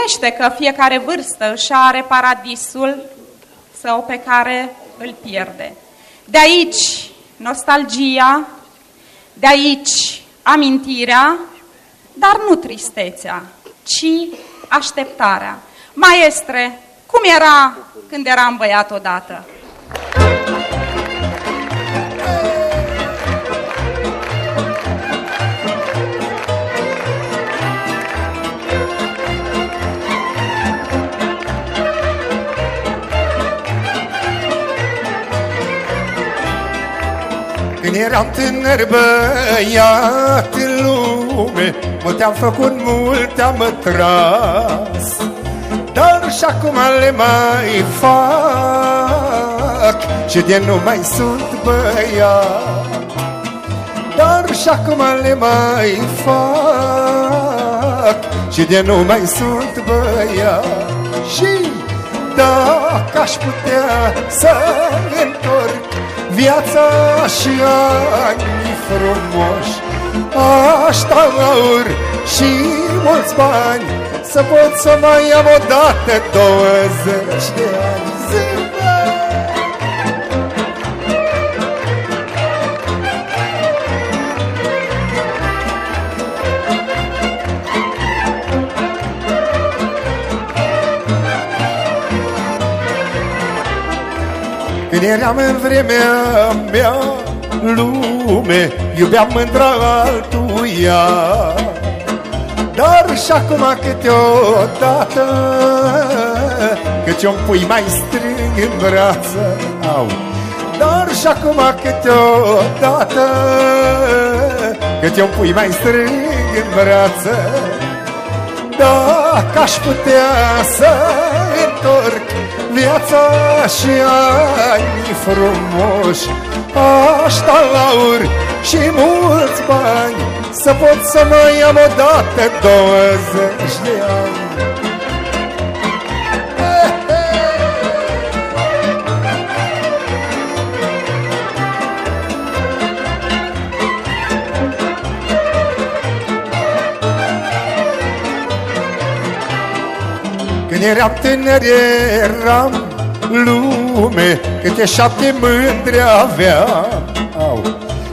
Firește că fiecare vârstă își are paradisul său pe care îl pierde. De aici nostalgia, de aici amintirea, dar nu tristețea, ci așteptarea. Maestre, cum era când eram băiat odată? Când eram tânăr băiat în lume Mă te-am făcut mult, te-am tras Dar și acum le mai fac Și de nu mai sunt băiat. Dar și acum le mai fac Și de nu mai sunt băiat. Și dacă aș putea să întorc viața și ani frumoși. Aș da aur și mulți bani Să pot să mai am odată 20 de ani Când eram în vremea mea lume Iubeam mândra altuia Dar și acum câteodată Căci un pui mai strâng în brață Au. Dar și acum câteodată Căci un pui mai strâng în brață Dacă aș putea să întorc viața și ani frumoși Aș da lauri și mulți bani Să pot să mai am odată 20 de ani eram tânăr eram lume Câte șapte mândre aveam Au.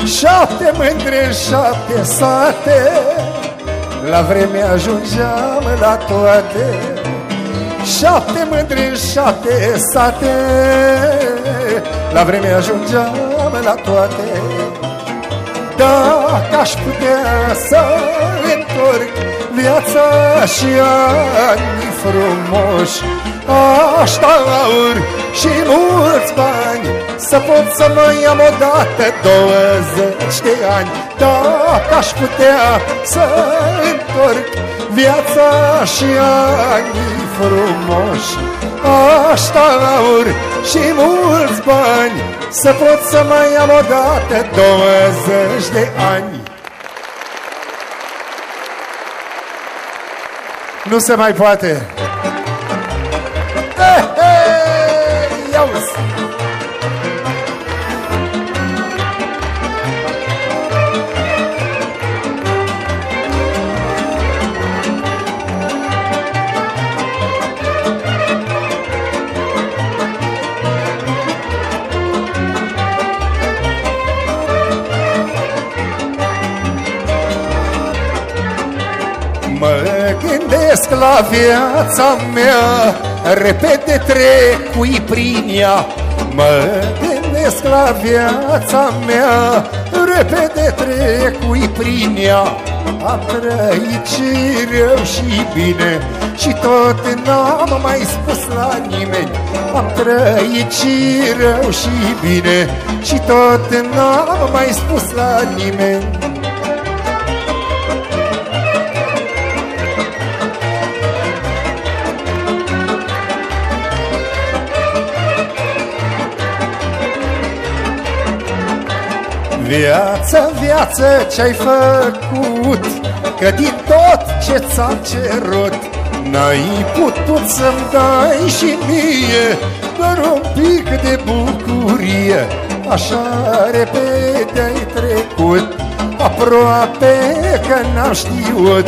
Șapte mândre, șapte sate La vreme ajungeam la toate Șapte mândre, șapte sate La vreme ajungeam la toate Dacă aș putea să întorc viața și ani frumoși Aș da aur și mulți bani Să pot să mai am odată 20 de ani Dacă aș putea să întorc viața și ani frumoși Aș da aur și mulți bani Să pot să mai am odată 20 de ani Nu se mai poate. Mă gândesc la viața mea Repede trecui prin ea Mă gândesc la viața mea Repede trecui prin ea Am trăit și rău și bine Și tot n-am mai spus la nimeni. Am trăit și rău și bine Și tot n-am mai spus la nimeni Viață, viață, ce-ai făcut? Că din tot ce ți-am cerut N-ai putut să-mi dai și mie. Doar un pic de bucurie Așa repede ai trecut. Aproape că n-am știut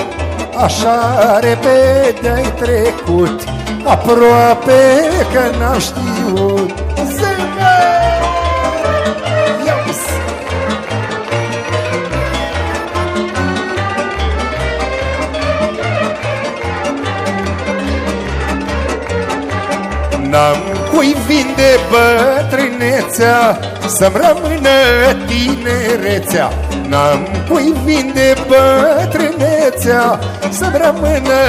Așa repede ai trecut. Aproape că n-am știut. Zângă! N-am cui vinde bătrânețea Să-mi rămână tinerețea. N-am cui vinde bătrânețea Să-mi rămână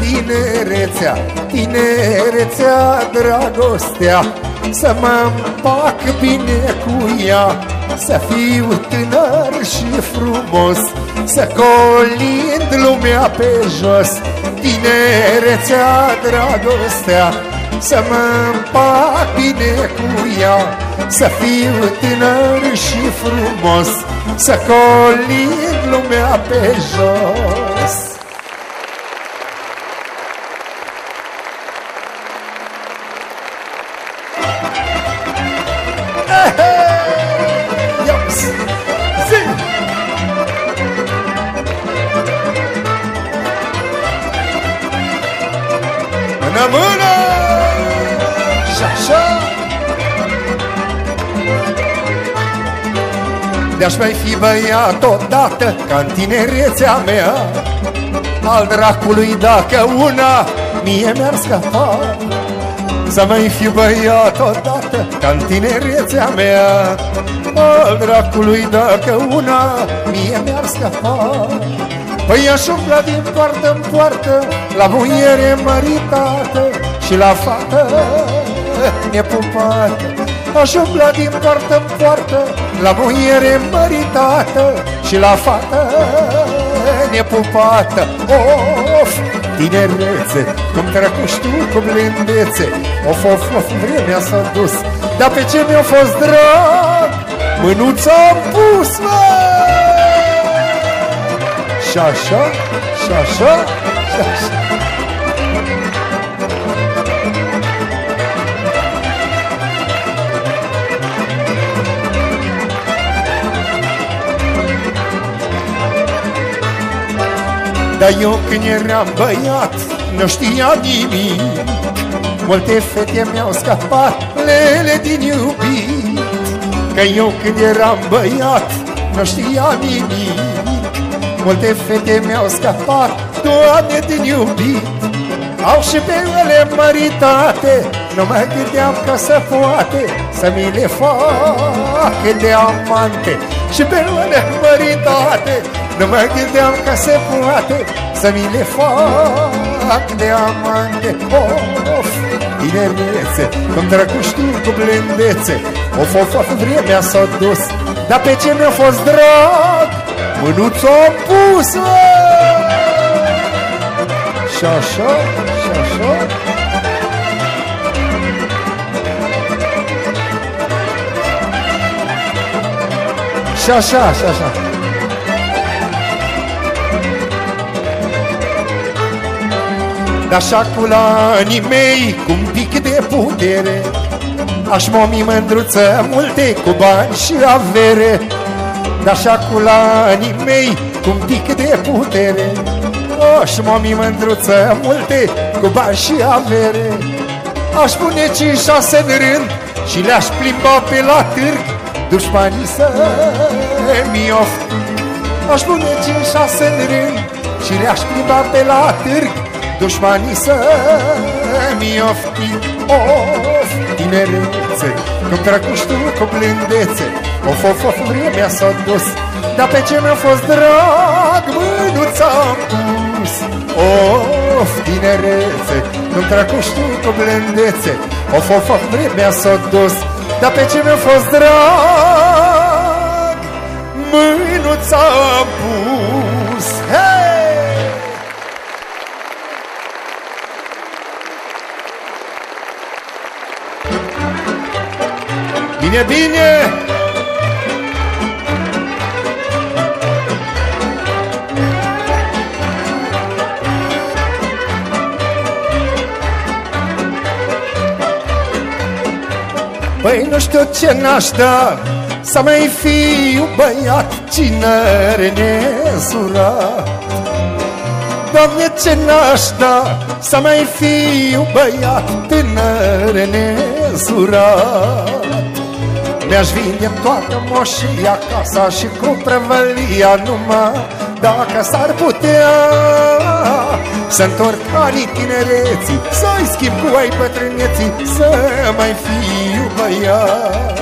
tinerețea. Tinerețea, dragostea Să mă împac bine cu ea Să fiu tânăr și frumos Să colind lumea pe jos. Tinerețea, dragostea să mă împac bine cu ea Să fiu tânăr și frumos Să colin lumea pe jos De-aș mai fi băiat odată ca în tinerețea mea. Al dracului dacă una mie mi-ar scapa Să mai fi băiat odată ca în tinerețea mea. Al dracului dacă una mie mi-ar scapa Păi aș umbla din poartă în poartă La muiere măritată Și la fată nepupată Aș umbla din poartă în poartă La muiere măritată Și la fată nepupată. Of, tinerețe Cum trecuși tu cu blindețe Of, of, of, vremea s-a dus. Dar pe ce mi-a fost drag Mânuța-am pus, mă! Și așa, și așa, și așa Dar eu când eram băiat nu știa nimic. Multe fete mi-au scăpat lele din iubit. Că eu când eram băiat nu știa nimic. Multe fete mi-au scăpat, Doamne, din iubit. Au și pe ele măritate Nu mă gândeam că se poate Să mi le facă de amante. Și pe ele măritate Nu mă gândeam că se poate Să mi le fac de amante. Of, tinerețe Cum drăguși tu cu blândețe. Of, of, of, vremea s-a dus Dar pe ce mi-a fost drag? Mânuța pusă Și așa, și așa. Și așa, și așa Dar așa cu la anii mei Cu un pic de putere. Aș momi mândruță multe cu bani și avere. Dar așa cu la anii mei Cu un pic de putere. Aș mami mândruță multe Cu bani și avere. Aș pune cinci șase în rând Și le-aș plimba pe la târg Dușmanii să mi ofti Aș pune cinci șase în rând Și le-aș plimba pe la târg Dușmanii să mi ofti Of, tinerețe Cum dracuși tu cu blândețe. Of, of, of, vremea s-a dus Dar pe ce mi-a fost drag Mânuța-am pus. Of, tinerețe Cum dracuși tu cu blândețe. Of, of, of, vremea s-a dus Dar pe ce mi-a fost drag Mânuța-am pus Bine, bine! Păi nu știu ce n-aș da Să mai fiu băiat Cinere nesurat Doamne, ce n-aș da Să mai fiu băiat tânăr nezurat Mi-aș vinde toată moșia Casa și cu prăvălia Numai. Dacă s-ar putea Să întorc anii tinereții Să-i schimb cu ai bătrâneții Să mai fiu băiat.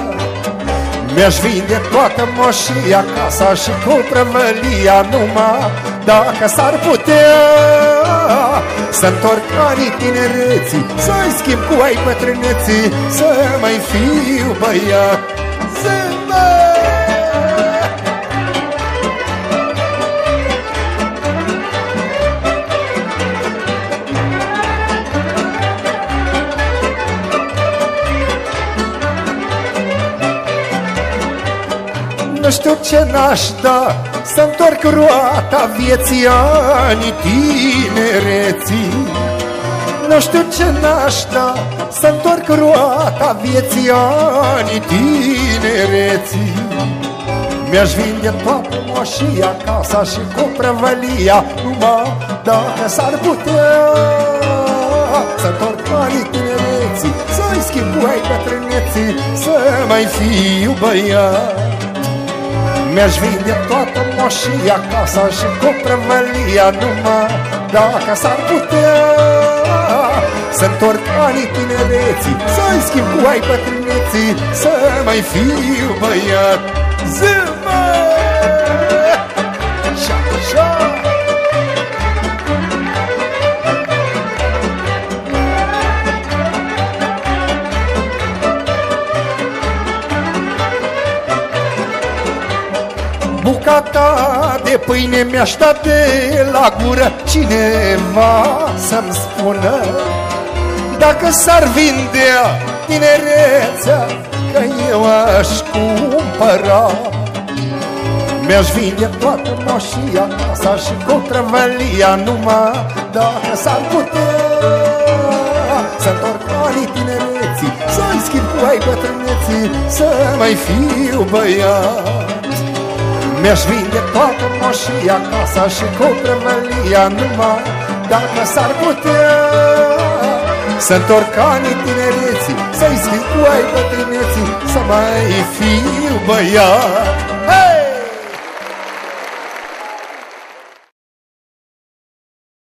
Mi-aș vinde toată moșia, casa și cu prăvălia Numai. Dacă s-ar putea Să întorc anii tinereții Să-i schimb cu ai bătrâneții Să mai fiu băiat. Zâmbă! Nu știu ce n-aș da Să întorc roata vieții ani tinereții Nu știu ce n-aș da Să întorc roata vieții ani tinereții. Mi-aș vinde toată moșia, casa și cu prăvălia Numai dacă s-ar putea. Să întorc anii tinereții Să-i schimb cu ai bătrâneții Să mai fiu băiat. Mi-aș vinde toată moșia, casa și cu prăvălia Numai dacă s-ar putea Să întorc anii tinereții Să-i schimb cu ai bătrâneții Să mai fiu băiat Zâmbă! bucata de pâine mi-aș da de la gură. Cineva să-mi spună Dacă s-ar vindea tinerețea Că eu aș cumpăra. Mi-aș vinde toată moșia Casa și contrăvălia Numai dacă s-ar putea Să-ntorc anii tinereții Să-i schimb cu ai bătrâneții Să mai fiu băiat mi-aș vinde toată moșia, casa și cu prăvălia Numai dacă s-ar putea. Să întorc anii tinereții Să-i schimb cu ai bătrâneții Să mai fiu băiat